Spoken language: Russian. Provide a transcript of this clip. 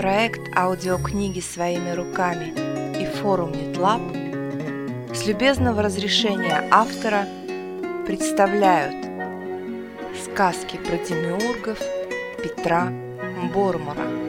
Проект аудиокниги своими руками и форум NetLab с любезного разрешения автора представляют сказки про демиургов Петра Бормура.